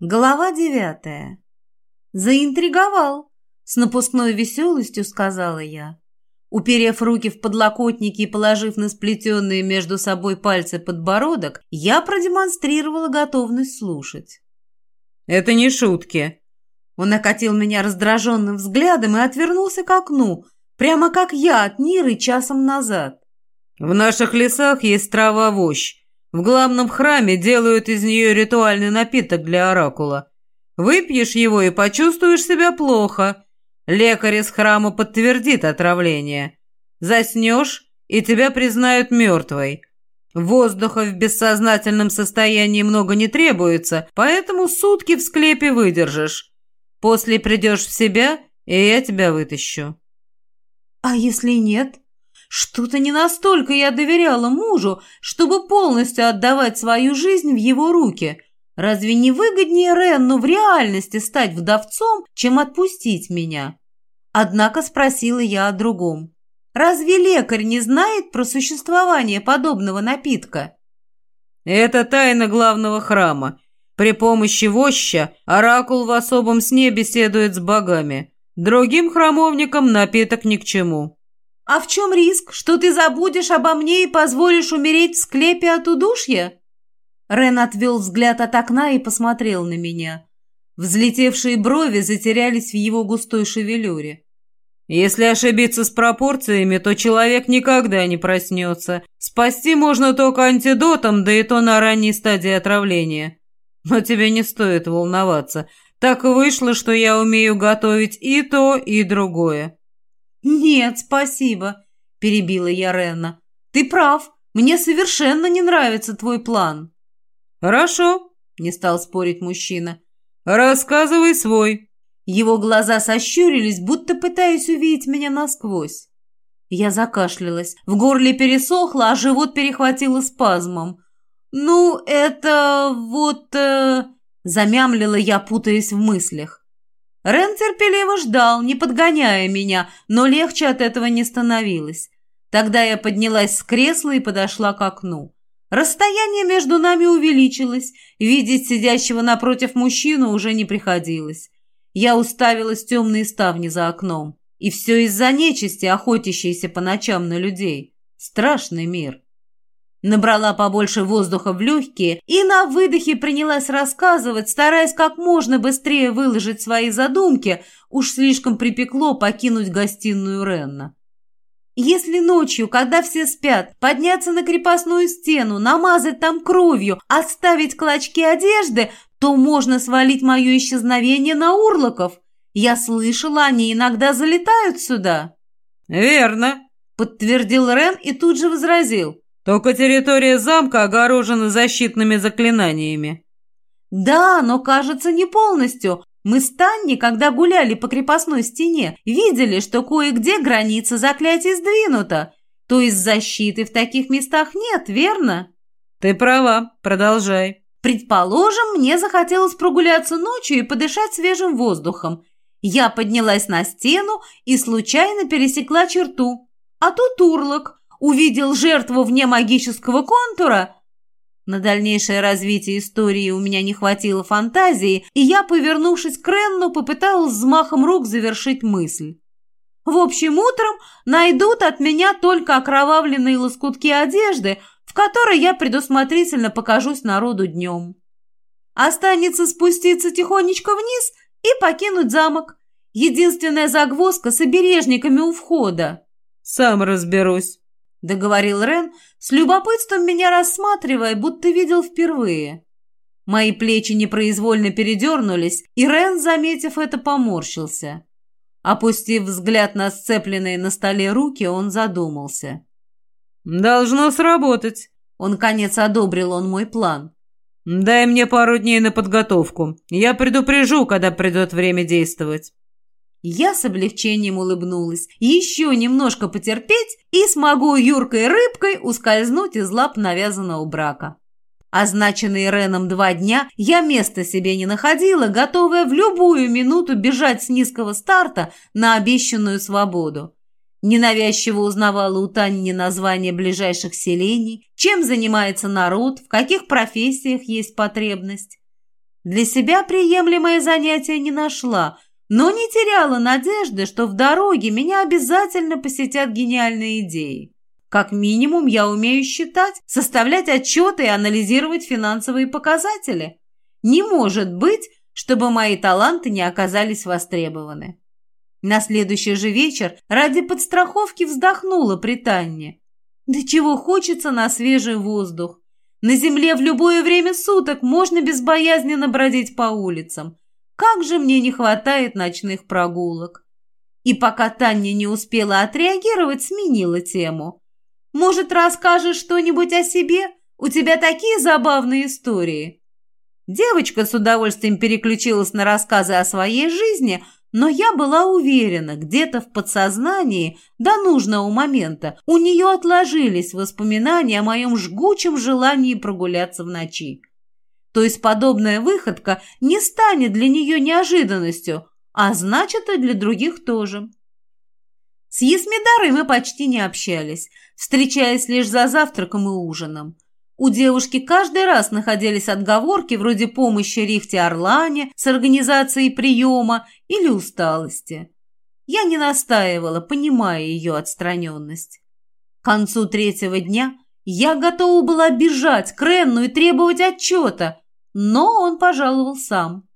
Глава девятая. Заинтриговал, с напускной веселостью сказала я. Уперев руки в подлокотники и положив на сплетенные между собой пальцы подбородок, я продемонстрировала готовность слушать. «Это не шутки». Он окатил меня раздраженным взглядом и отвернулся к окну, прямо как я от Ниры часом назад. «В наших лесах есть трава-вощь. В главном храме делают из нее ритуальный напиток для оракула. Выпьешь его и почувствуешь себя плохо. Лекарь из храма подтвердит отравление. Заснешь, и тебя признают мертвой. Воздуха в бессознательном состоянии много не требуется, поэтому сутки в склепе выдержишь. После придешь в себя, и я тебя вытащу». «А если нет?» Что-то не настолько я доверяла мужу, чтобы полностью отдавать свою жизнь в его руки. Разве не выгоднее Ренну в реальности стать вдовцом, чем отпустить меня? Однако спросила я о другом. Разве лекарь не знает про существование подобного напитка? Это тайна главного храма. При помощи воща оракул в особом сне беседует с богами. Другим храмовникам напиток ни к чему. «А в чем риск, что ты забудешь обо мне и позволишь умереть в склепе от удушья?» Рен отвел взгляд от окна и посмотрел на меня. Взлетевшие брови затерялись в его густой шевелюре. «Если ошибиться с пропорциями, то человек никогда не проснется. Спасти можно только антидотом, да и то на ранней стадии отравления. Но тебе не стоит волноваться. Так вышло, что я умею готовить и то, и другое». «Нет, спасибо», – перебила я Ренна. «Ты прав, мне совершенно не нравится твой план». «Хорошо», – не стал спорить мужчина. «Рассказывай свой». Его глаза сощурились, будто пытаясь увидеть меня насквозь. Я закашлялась, в горле пересохло, а живот перехватило спазмом. «Ну, это вот...» э... Замямлила я, путаясь в мыслях. Рен терпеливо ждал, не подгоняя меня, но легче от этого не становилось. Тогда я поднялась с кресла и подошла к окну. Расстояние между нами увеличилось, видеть сидящего напротив мужчину уже не приходилось. Я уставилась в темные ставни за окном. И все из-за нечисти, охотящейся по ночам на людей. Страшный мир. Набрала побольше воздуха в легкие и на выдохе принялась рассказывать, стараясь как можно быстрее выложить свои задумки, уж слишком припекло покинуть гостиную Ренна. Если ночью, когда все спят, подняться на крепостную стену, намазать там кровью, оставить клочки одежды, то можно свалить мое исчезновение на урлоков. Я слышала, они иногда залетают сюда. «Верно», — подтвердил Рен и тут же возразил. Только территория замка огорожена защитными заклинаниями. Да, но, кажется, не полностью. Мы с Танни, когда гуляли по крепостной стене, видели, что кое-где граница заклятий сдвинута. То есть защиты в таких местах нет, верно? Ты права, продолжай. Предположим, мне захотелось прогуляться ночью и подышать свежим воздухом. Я поднялась на стену и случайно пересекла черту. А тут урлок увидел жертву вне магического контура. На дальнейшее развитие истории у меня не хватило фантазии, и я, повернувшись к Ренну, попыталась взмахом рук завершить мысль. В общем, утром найдут от меня только окровавленные лоскутки одежды, в которой я предусмотрительно покажусь народу днем. Останется спуститься тихонечко вниз и покинуть замок. Единственная загвоздка с обережниками у входа. «Сам разберусь», — договорил Рен, с любопытством меня рассматривая, будто видел впервые. Мои плечи непроизвольно передернулись, и Рен, заметив это, поморщился. Опустив взгляд на сцепленные на столе руки, он задумался. «Должно сработать», — он, конец одобрил он мой план. «Дай мне пару дней на подготовку. Я предупрежу, когда придет время действовать». Я с облегчением улыбнулась. Еще немножко потерпеть, и смогу юркой рыбкой ускользнуть из лап навязанного брака. Означенные Реном два дня я места себе не находила, готовая в любую минуту бежать с низкого старта на обещанную свободу. Ненавязчиво узнавала у Тани названия ближайших селений, чем занимается народ, в каких профессиях есть потребность. Для себя приемлемое занятие не нашла, но не теряла надежды, что в дороге меня обязательно посетят гениальные идеи. Как минимум, я умею считать, составлять отчеты и анализировать финансовые показатели. Не может быть, чтобы мои таланты не оказались востребованы. На следующий же вечер ради подстраховки вздохнула при. Да чего хочется на свежий воздух. На земле в любое время суток можно безбоязненно бродить по улицам. Как же мне не хватает ночных прогулок. И пока Таня не успела отреагировать, сменила тему. Может, расскажешь что-нибудь о себе? У тебя такие забавные истории. Девочка с удовольствием переключилась на рассказы о своей жизни – но я была уверена, где-то в подсознании до нужного момента у нее отложились воспоминания о моем жгучем желании прогуляться в ночи. То есть подобная выходка не станет для нее неожиданностью, а значит и для других тоже. С Есмидарой мы почти не общались, встречаясь лишь за завтраком и ужином. У девушки каждый раз находились отговорки вроде помощи Рихте Орлане с организацией приема или усталости. Я не настаивала, понимая ее отстраненность. К концу третьего дня я готова была бежать к Ренну и требовать отчета, но он пожаловал сам.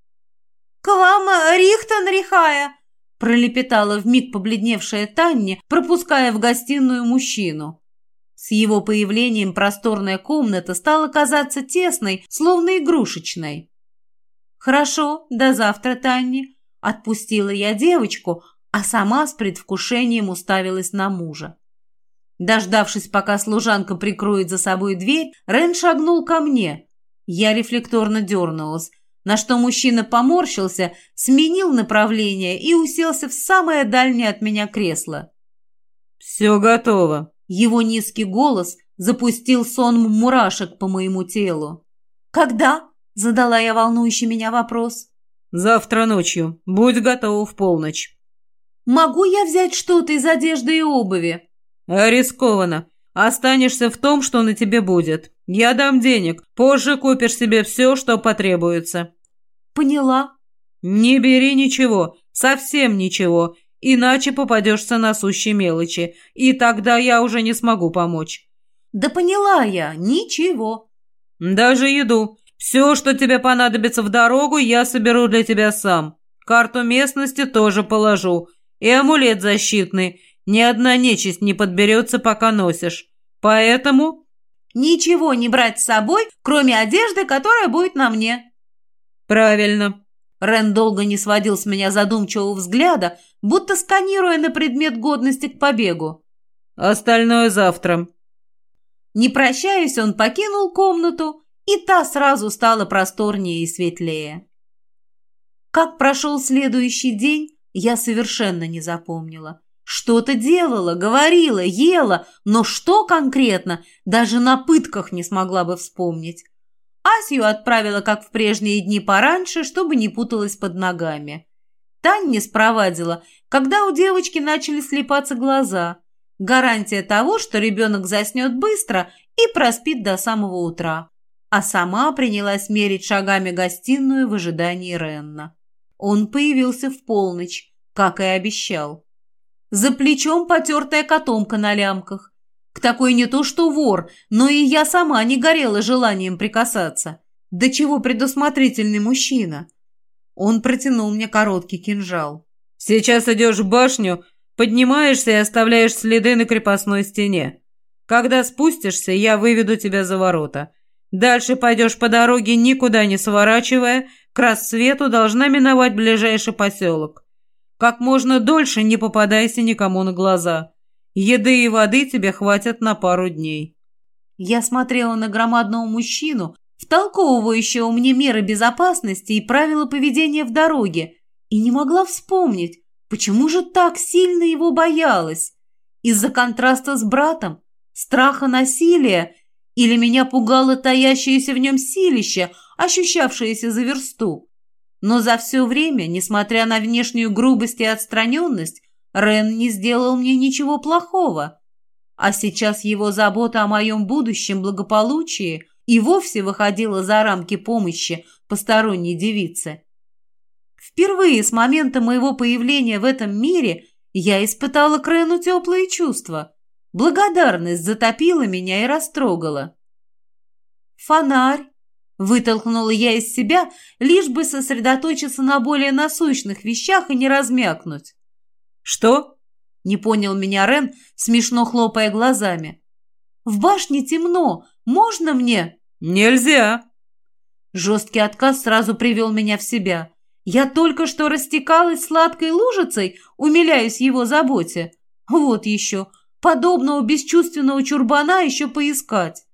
«К вам Рихта нарихая!» пролепетала вмиг побледневшая Таня, пропуская в гостиную мужчину. С его появлением просторная комната стала казаться тесной, словно игрушечной. «Хорошо, до завтра, Танни», — отпустила я девочку, а сама с предвкушением уставилась на мужа. Дождавшись, пока служанка прикроет за собой дверь, Рен шагнул ко мне. Я рефлекторно дернулась, на что мужчина поморщился, сменил направление и уселся в самое дальнее от меня кресло. «Все готово», его низкий голос запустил сон мурашек по моему телу. «Когда?» – задала я волнующий меня вопрос. «Завтра ночью. Будь готова в полночь». «Могу я взять что-то из одежды и обуви?» «А рискованно. Останешься в том, что на тебе будет. Я дам денег. Позже купишь себе все, что потребуется». «Поняла». «Не бери ничего. Совсем ничего иначе попадешься на сущие мелочи, и тогда я уже не смогу помочь». «Да поняла я, ничего». «Даже еду. Все, что тебе понадобится в дорогу, я соберу для тебя сам. Карту местности тоже положу. И амулет защитный. Ни одна нечисть не подберется, пока носишь. Поэтому...» «Ничего не брать с собой, кроме одежды, которая будет на мне». «Правильно. Рен долго не сводил с меня задумчивого взгляда, будто сканируя на предмет годности к побегу. «Остальное завтра». Не прощаясь, он покинул комнату, и та сразу стала просторнее и светлее. Как прошел следующий день, я совершенно не запомнила. Что-то делала, говорила, ела, но что конкретно, даже на пытках не смогла бы вспомнить. Асью отправила, как в прежние дни, пораньше, чтобы не путалась под ногами. Тань спровадила, когда у девочки начали слепаться глаза. Гарантия того, что ребенок заснет быстро и проспит до самого утра. А сама принялась мерить шагами гостиную в ожидании Ренна. Он появился в полночь, как и обещал. За плечом потертая котомка на лямках. К такой не то что вор, но и я сама не горела желанием прикасаться. До чего предусмотрительный мужчина. Он протянул мне короткий кинжал. «Сейчас идешь в башню, поднимаешься и оставляешь следы на крепостной стене. Когда спустишься, я выведу тебя за ворота. Дальше пойдешь по дороге, никуда не сворачивая, к рассвету должна миновать ближайший поселок. Как можно дольше не попадайся никому на глаза. Еды и воды тебе хватит на пару дней». Я смотрела на громадного мужчину, втолковывающего мне меры безопасности и правила поведения в дороге, и не могла вспомнить, почему же так сильно его боялась. Из-за контраста с братом, страха насилия или меня пугало таящееся в нем силище, ощущавшееся за версту. Но за все время, несмотря на внешнюю грубость и отстраненность, Рен не сделал мне ничего плохого. А сейчас его забота о моем будущем благополучии и вовсе выходила за рамки помощи, посторонней девице. Впервые с момента моего появления в этом мире я испытала к Рену теплые чувства. Благодарность затопила меня и растрогала. «Фонарь!» – вытолкнула я из себя, лишь бы сосредоточиться на более насущных вещах и не размякнуть. «Что?» – не понял меня Рен, смешно хлопая глазами. «В башне темно. Можно мне?» «Нельзя!» Жесткий отказ сразу привел меня в себя. Я только что растекалась сладкой лужицей, умиляясь его заботе. Вот еще, подобного бесчувственного чурбана еще поискать.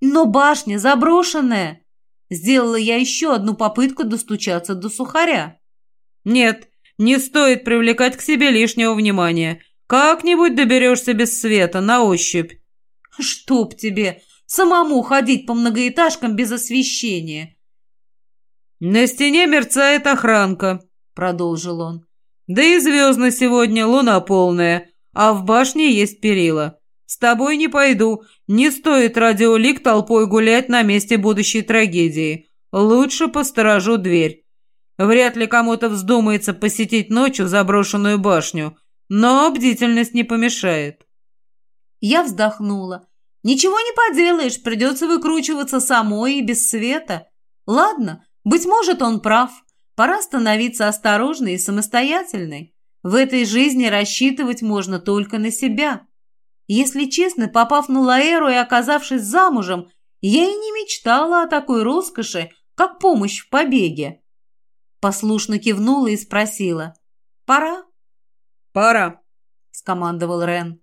Но башня заброшенная. Сделала я еще одну попытку достучаться до сухаря. Нет, не стоит привлекать к себе лишнего внимания. Как-нибудь доберешься без света, на ощупь. Чтоб тебе самому ходить по многоэтажкам без освещения. «На стене мерцает охранка», — продолжил он. «Да и звездно сегодня, луна полная, а в башне есть перила. С тобой не пойду, не стоит радиолик толпой гулять на месте будущей трагедии. Лучше посторожу дверь. Вряд ли кому-то вздумается посетить ночью заброшенную башню, но бдительность не помешает». Я вздохнула. «Ничего не поделаешь, придется выкручиваться самой и без света. Ладно, быть может, он прав. Пора становиться осторожной и самостоятельной. В этой жизни рассчитывать можно только на себя. Если честно, попав на Лаэру и оказавшись замужем, я и не мечтала о такой роскоши, как помощь в побеге. Послушно кивнула и спросила. «Пора?» «Пора», — скомандовал Рен.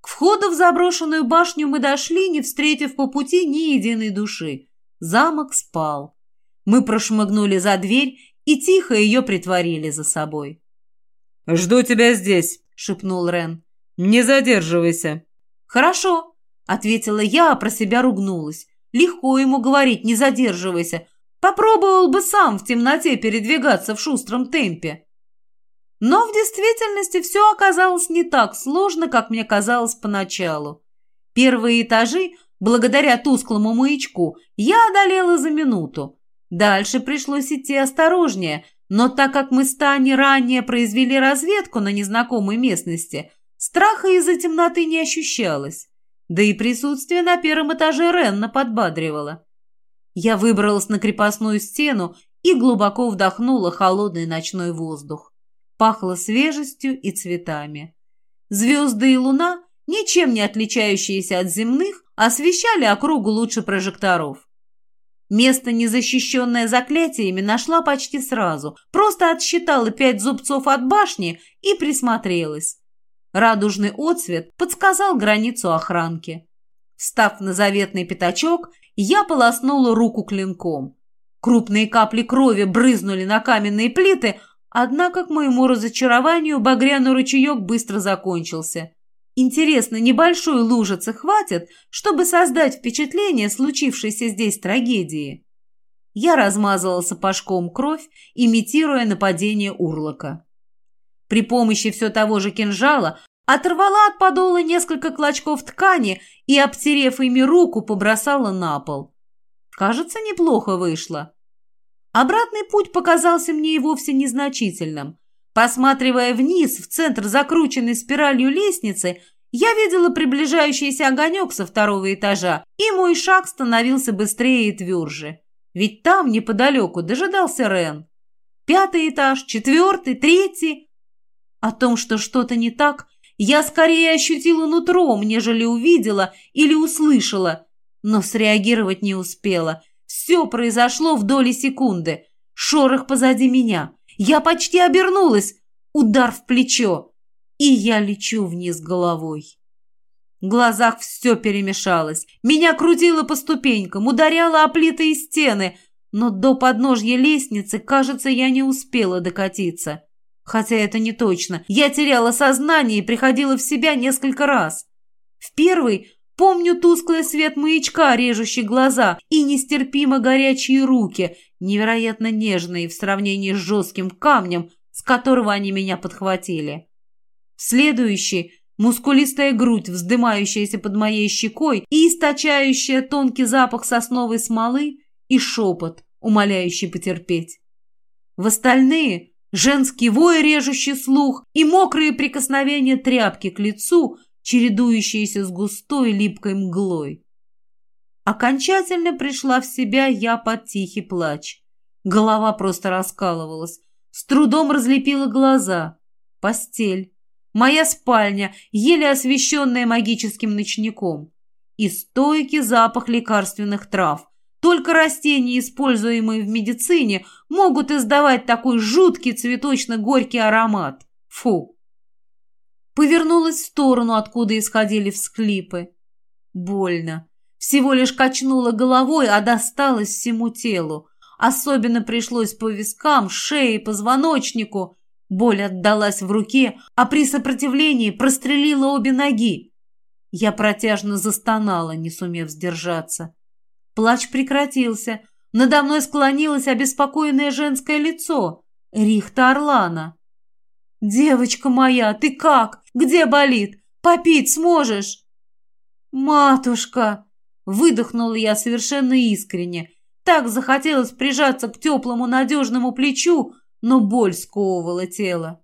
К входу в заброшенную башню мы дошли, не встретив по пути ни единой души. Замок спал. Мы прошмыгнули за дверь и тихо ее притворили за собой. «Жду тебя здесь», — шепнул Рен. «Не задерживайся». «Хорошо», — ответила я, а про себя ругнулась. «Легко ему говорить, не задерживайся. Попробовал бы сам в темноте передвигаться в шустром темпе». Но в действительности все оказалось не так сложно, как мне казалось поначалу. Первые этажи, благодаря тусклому маячку, я одолела за минуту. Дальше пришлось идти осторожнее, но так как мы с Таней ранее произвели разведку на незнакомой местности, страха из-за темноты не ощущалось. Да и присутствие на первом этаже Ренна подбадривало. Я выбралась на крепостную стену и глубоко вдохнула холодный ночной воздух. Пахло свежестью и цветами. Звезды и луна, ничем не отличающиеся от земных, освещали округу лучше прожекторов. Место, незащищенное заклятиями, нашла почти сразу. Просто отсчитала пять зубцов от башни и присмотрелась. Радужный отцвет подсказал границу охранки. Встав на заветный пятачок, я полоснула руку клинком. Крупные капли крови брызнули на каменные плиты, однако, к моему разочарованию, багряный ручеек быстро закончился. Интересно, небольшой лужицы хватит, чтобы создать впечатление случившейся здесь трагедии? Я размазала сапожком кровь, имитируя нападение урлока. При помощи все того же кинжала оторвала от подола несколько клочков ткани и, обтерев ими руку, побросала на пол. Кажется, неплохо вышло. Обратный путь показался мне и вовсе незначительным. Посматривая вниз, в центр закрученной спиралью лестницы, я видела приближающийся огонек со второго этажа, и мой шаг становился быстрее и тверже. Ведь там, неподалеку, дожидался Рен. Пятый этаж, четвертый, третий. О том, что что-то не так, я скорее ощутила нутром, нежели увидела или услышала, но среагировать не успела. Все произошло в доли секунды. Шорох позади меня. Я почти обернулась. Удар в плечо. И я лечу вниз головой. В глазах все перемешалось. Меня крутило по ступенькам, ударяло о плиты и стены. Но до подножья лестницы, кажется, я не успела докатиться. Хотя это не точно. Я теряла сознание и приходила в себя несколько раз. В первый помню тусклый свет маячка, режущий глаза, и нестерпимо горячие руки, невероятно нежные в сравнении с жестким камнем, с которого они меня подхватили. В следующий – мускулистая грудь, вздымающаяся под моей щекой и источающая тонкий запах сосновой смолы, и шепот, умоляющий потерпеть. В остальные – женский вой, режущий слух, и мокрые прикосновения тряпки к лицу, чередующиеся с густой липкой мглой. Окончательно пришла в себя я под тихий плач. Голова просто раскалывалась. С трудом разлепила глаза. Постель. Моя спальня, еле освещенная магическим ночником. И стойкий запах лекарственных трав. Только растения, используемые в медицине, могут издавать такой жуткий цветочно-горький аромат. Фу. Повернулась в сторону, откуда исходили всклипы. Больно. Всего лишь качнула головой, а досталось всему телу. Особенно пришлось по вискам, шее, позвоночнику. Боль отдалась в руке, а при сопротивлении прострелила обе ноги. Я протяжно застонала, не сумев сдержаться. Плач прекратился. Надо мной склонилось обеспокоенное женское лицо. Рихта Орлана. «Девочка моя, ты как? Где болит? Попить сможешь?» «Матушка!» Выдохнула я совершенно искренне. Так захотелось прижаться к теплому надежному плечу, но боль сковывала тело.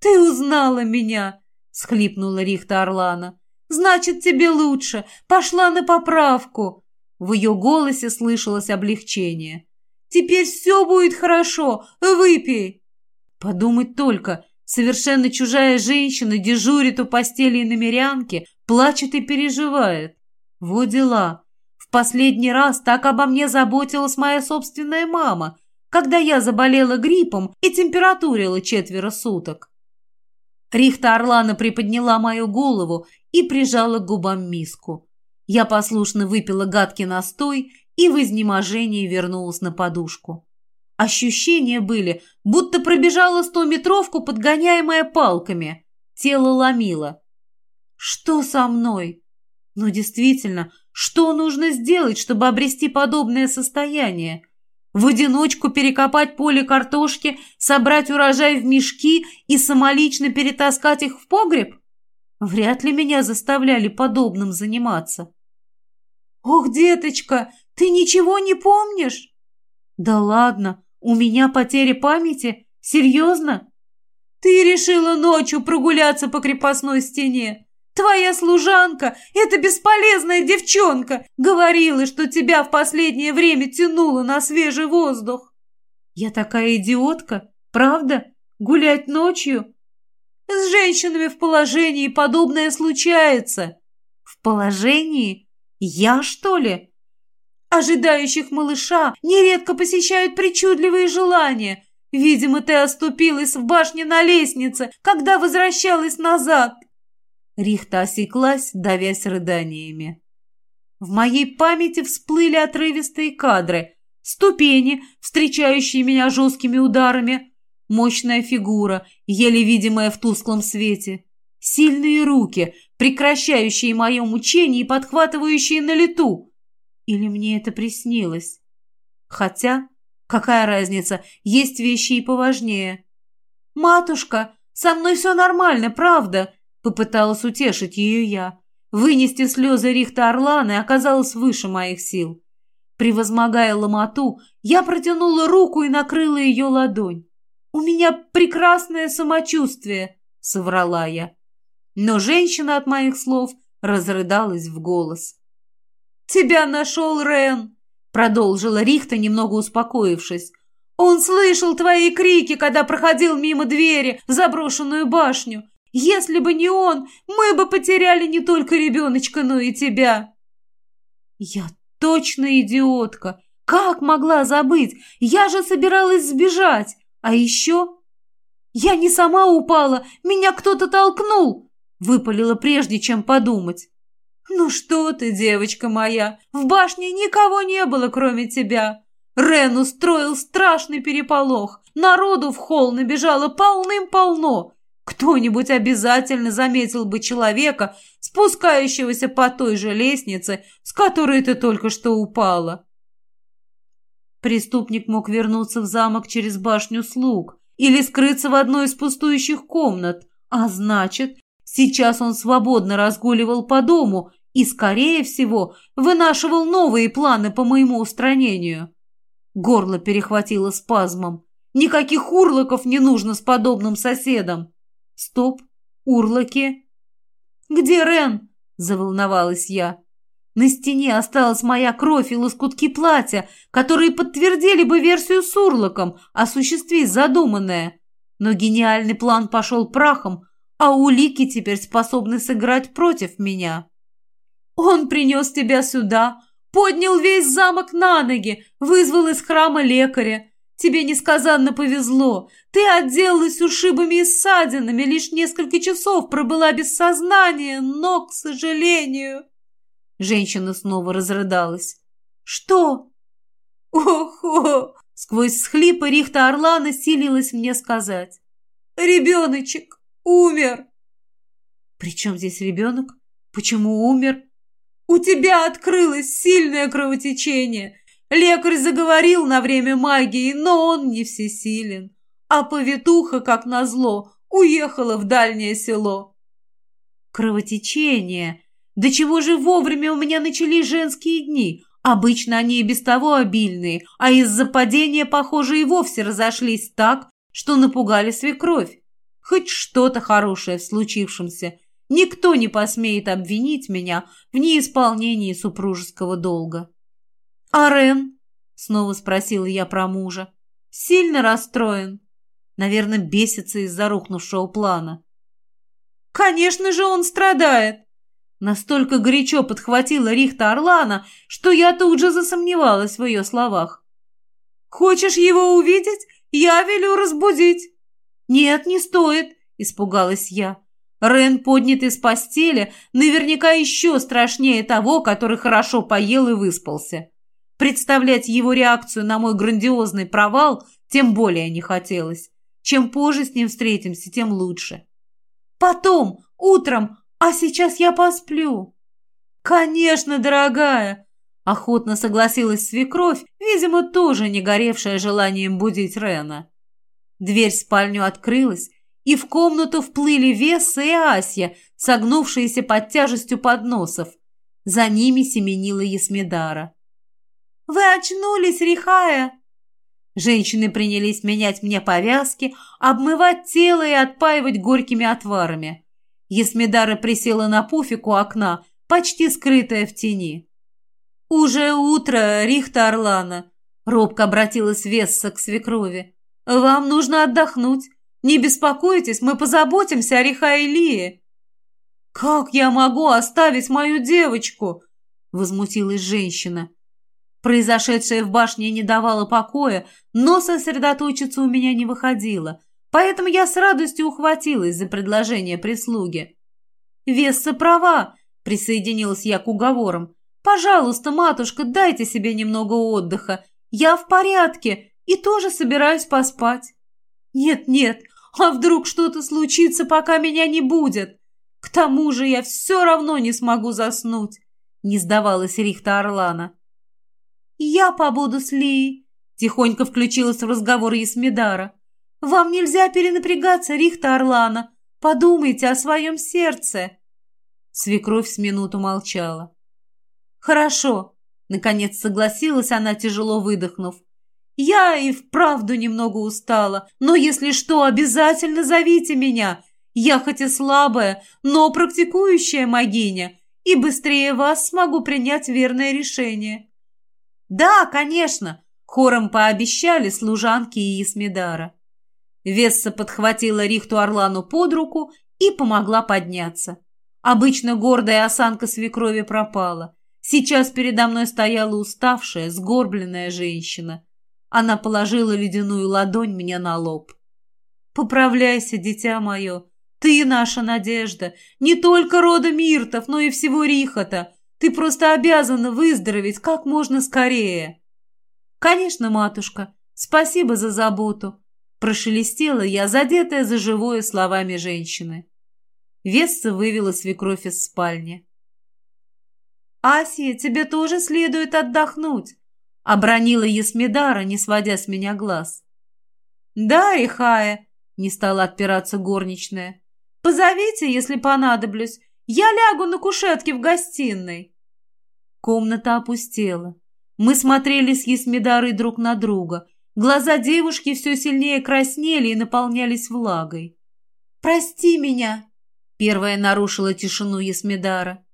«Ты узнала меня!» — схлипнула Рихта Орлана. «Значит, тебе лучше. Пошла на поправку!» В ее голосе слышалось облегчение. «Теперь все будет хорошо. Выпей!» Подумать только, совершенно чужая женщина дежурит у постели и намерянки, плачет и переживает. Вот дела. В последний раз так обо мне заботилась моя собственная мама, когда я заболела гриппом и температурила четверо суток. Рихта Орлана приподняла мою голову и прижала к губам миску. Я послушно выпила гадкий настой и в изнеможении вернулась на подушку. Ощущения были, будто пробежала стометровку, подгоняемая палками. Тело ломило. «Что со мной?» Но действительно, что нужно сделать, чтобы обрести подобное состояние? В одиночку перекопать поле картошки, собрать урожай в мешки и самолично перетаскать их в погреб? Вряд ли меня заставляли подобным заниматься. «Ох, деточка, ты ничего не помнишь?» «Да ладно, у меня потеря памяти? Серьезно?» «Ты решила ночью прогуляться по крепостной стене. Твоя служанка, эта бесполезная девчонка, говорила, что тебя в последнее время тянуло на свежий воздух. Я такая идиотка, правда? Гулять ночью? С женщинами в положении подобное случается. В положении? Я, что ли? Ожидающих малыша нередко посещают причудливые желания. Видимо, ты оступилась в башне на лестнице, когда возвращалась назад. Рихта осеклась, давясь рыданиями. В моей памяти всплыли отрывистые кадры. Ступени, встречающие меня жесткими ударами. Мощная фигура, еле видимая в тусклом свете. Сильные руки, прекращающие мое мучение и подхватывающие на лету. Или мне это приснилось? Хотя, какая разница, есть вещи и поважнее. «Матушка, со мной все нормально, правда?» Попыталась утешить ее я. Вынести слезы Рихта Орланы оказалось выше моих сил. Превозмогая ломоту, я протянула руку и накрыла ее ладонь. «У меня прекрасное самочувствие», — соврала я. Но женщина от моих слов разрыдалась в голос. «Тебя нашел Рен», — продолжила Рихта, немного успокоившись. «Он слышал твои крики, когда проходил мимо двери в заброшенную башню. Если бы не он, мы бы потеряли не только ребеночка, но и тебя. Я точно идиотка. Как могла забыть? Я же собиралась сбежать. А еще... Я не сама упала, меня кто-то толкнул. Выпалила прежде, чем подумать. «Ну что ты, девочка моя, в башне никого не было, кроме тебя. Рен устроил страшный переполох. Народу в холл набежало полным-полно. Кто-нибудь обязательно заметил бы человека, спускающегося по той же лестнице, с которой ты только что упала. Преступник мог вернуться в замок через башню слуг или скрыться в одной из пустующих комнат, а значит, сейчас он свободно разгуливал по дому и, скорее всего, вынашивал новые планы по моему устранению. Горло перехватило спазмом. Никаких урлоков не нужно с подобным соседом. Стоп, урлоки. Где Рен? Заволновалась я. На стене осталась моя кровь и лоскутки платья, которые подтвердили бы версию с урлоком, осуществить задуманное. Но гениальный план пошел прахом, а улики теперь способны сыграть против меня. Он принес тебя сюда, поднял весь замок на ноги, вызвал из храма лекаря. Тебе несказанно повезло. Ты отделалась ушибами и ссадинами, лишь несколько часов пробыла без сознания, но, к сожалению... Женщина снова разрыдалась. «Что?» «Охо!» Сквозь схлипы Рихта Орлана силилась мне сказать. «Ребеночек умер!» «При чем здесь ребенок? Почему умер?» «У тебя открылось сильное кровотечение. Лекарь заговорил на время магии, но он не всесилен. А повитуха, как назло, уехала в дальнее село». «Кровотечение? Да чего же вовремя у меня начались женские дни? Обычно они и без того обильные, а из-за падения, похоже, и вовсе разошлись так, что напугали свекровь. Хоть что-то хорошее в случившемся. Никто не посмеет обвинить меня в неисполнении супружеского долга. «А Рен?» — снова спросила я про мужа. «Сильно расстроен?» Наверное, бесится из-за рухнувшего плана. «Конечно же он страдает!» Настолько горячо подхватила Рихта Орлана, что я тут же засомневалась в ее словах. «Хочешь его увидеть? Я велю разбудить!» «Нет, не стоит!» – испугалась я. Рен, поднят из постели, наверняка еще страшнее того, который хорошо поел и выспался. Представлять его реакцию на мой грандиозный провал тем более не хотелось. Чем позже с ним встретимся, тем лучше. «Потом, утром, а сейчас я посплю». «Конечно, дорогая!» Охотно согласилась свекровь, видимо, тоже не горевшая желанием будить Рена. Дверь в спальню открылась, и в комнату вплыли Весса и Асья, согнувшиеся под тяжестью подносов. За ними семенила Есмидара. «Вы очнулись, Рихая!» Женщины принялись менять мне повязки, обмывать тело и отпаивать горькими отварами. Есмидара присела на пуфик у окна, почти скрытая в тени. «Уже утро, Рихта Орлана», — робко обратилась Весса к свекрови. «Вам нужно отдохнуть. Не беспокойтесь, мы позаботимся о Рихаилии». «Как я могу оставить мою девочку?» — возмутилась женщина. Произошедшее в башне не давало покоя, но сосредоточиться у меня не выходило — Поэтому я с радостью ухватилась за предложение прислуги. «Весса права», — присоединилась я к уговорам. «Пожалуйста, матушка, дайте себе немного отдыха. Я в порядке и тоже собираюсь поспать». «Нет-нет, а вдруг что-то случится, пока меня не будет? К тому же я все равно не смогу заснуть», — не сдавалась Рихта Орлана. «Я побуду с Лией», — тихонько включилась в разговор Есмидара. Вам нельзя перенапрягаться, Рихта Орлана. Подумайте о своем сердце. Свекровь с минуту молчала. Хорошо, наконец согласилась она, тяжело выдохнув. Я и вправду немного устала, но если что, обязательно зовите меня. Я хоть и слабая, но практикующая магиня, и быстрее вас смогу принять верное решение. Да, конечно, хором пообещали служанки и Исмедара. Весса подхватила Рихту Орлану под руку и помогла подняться. Обычно гордая осанка свекрови пропала. Сейчас передо мной стояла уставшая, сгорбленная женщина. Она положила ледяную ладонь мне на лоб. «Поправляйся, дитя мое. Ты наша надежда. Не только рода Миртов, но и всего Рихота. Ты просто обязана выздороветь как можно скорее». «Конечно, матушка. Спасибо за заботу. Прошелестела я, задетая за живое словами женщины. Весса вывела свекровь из спальни. «Асия, тебе тоже следует отдохнуть», — обронила Есмидара, не сводя с меня глаз. «Да, Рихая», — не стала отпираться горничная. «Позовите, если понадоблюсь. Я лягу на кушетке в гостиной». Комната опустела. Мы смотрели с Есмидарой друг на друга. Глаза девушки все сильнее краснели и наполнялись влагой. «Прости меня!» — первая нарушила тишину Есмидара.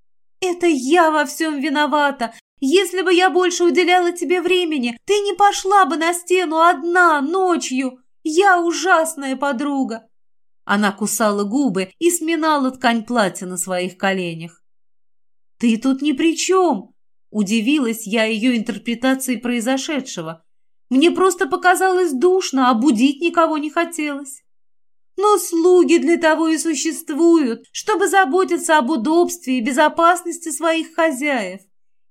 «Это я во всем виновата! Если бы я больше уделяла тебе времени, ты не пошла бы на стену одна ночью! Я ужасная подруга!» Она кусала губы и сминала ткань платья на своих коленях. «Ты тут ни при чем!» Удивилась я ее интерпретации произошедшего. Мне просто показалось душно, а будить никого не хотелось. Но слуги для того и существуют, чтобы заботиться об удобстве и безопасности своих хозяев.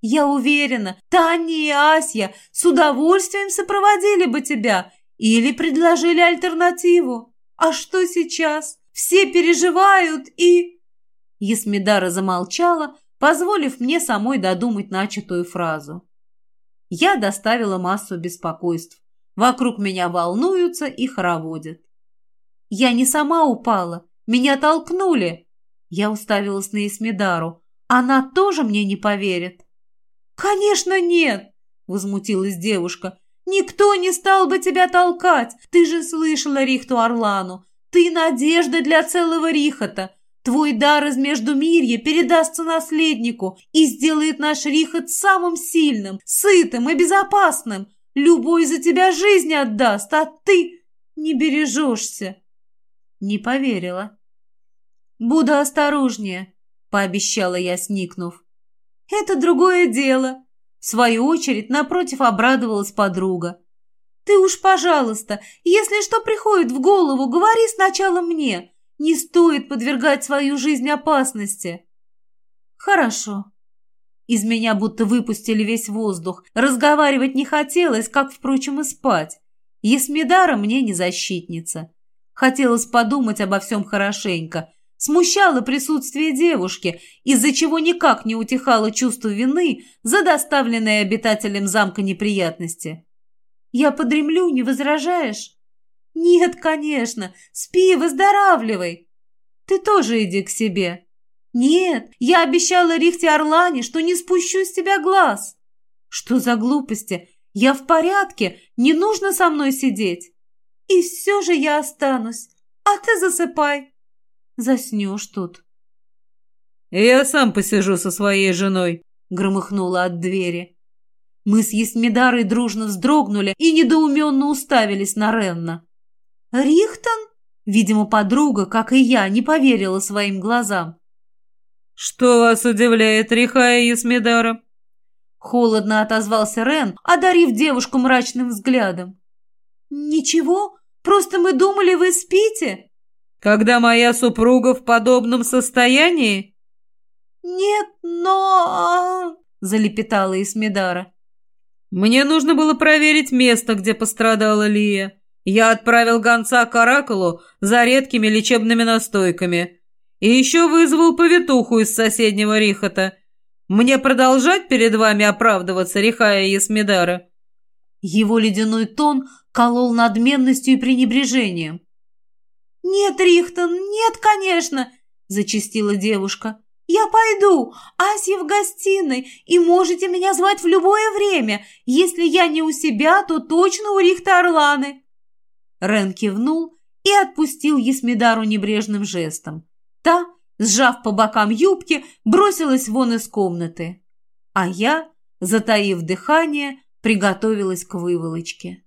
Я уверена, Таня и Асья с удовольствием сопроводили бы тебя или предложили альтернативу. А что сейчас? Все переживают и...» Есмидара замолчала, позволив мне самой додумать начатую фразу. Я доставила массу беспокойств. Вокруг меня волнуются и хороводят. Я не сама упала, меня толкнули. Я уставилась на Эсмидару. Она тоже мне не поверит. «Конечно нет!» — возмутилась девушка. «Никто не стал бы тебя толкать! Ты же слышала Рихту Орлану! Ты надежда для целого Рихота! Твой дар из Междумирья передастся наследнику и сделает наш Рихот самым сильным, сытым и безопасным. Любой за тебя жизнь отдаст, а ты не бережешься. Не поверила. Буду осторожнее, пообещала я, сникнув. Это другое дело. В свою очередь, напротив, обрадовалась подруга. Ты уж, пожалуйста, если что приходит в голову, говори сначала мне. Не стоит подвергать свою жизнь опасности. Хорошо. Из меня будто выпустили весь воздух. Разговаривать не хотелось, как, впрочем, и спать. Есмидара мне не защитница. Хотелось подумать обо всем хорошенько. Смущало присутствие девушки, из-за чего никак не утихало чувство вины за доставленные обитателям замка неприятности. «Я подремлю, не возражаешь?» «Нет, конечно. Спи, выздоравливай. Ты тоже иди к себе». «Нет, я обещала Рихте Орлане, что не спущу с тебя глаз». «Что за глупости? Я в порядке, не нужно со мной сидеть». «И все же я останусь, а ты засыпай». «Заснешь тут». «Я сам посижу со своей женой», — громыхнула от двери. Мы с Есмидарой дружно вздрогнули и недоуменно уставились на Ренна. «Рихтон?» Видимо, подруга, как и я, не поверила своим глазам. «Что вас удивляет, Рихая Есмидара?» Холодно отозвался Рен, одарив девушку мрачным взглядом. «Ничего, просто мы думали, вы спите». «Когда моя супруга в подобном состоянии?» «Нет, но...» — залепетала Исмидара. «Мне нужно было проверить место, где пострадала Лия. Я отправил гонца к Оракулу за редкими лечебными настойками. И еще вызвал повитуху из соседнего Рихота. Мне продолжать перед вами оправдываться, Рихая Есмидара?» Его ледяной тон колол надменностью и пренебрежением. «Нет, Рихтон, нет, конечно!» – зачастила девушка. «Я пойду, Ася в гостиной, и можете меня звать в любое время. Если я не у себя, то точно у Рихта Орланы». Рен кивнул и отпустил Есмидару небрежным жестом. Та, сжав по бокам юбки, бросилась вон из комнаты. А я, затаив дыхание, приготовилась к выволочке.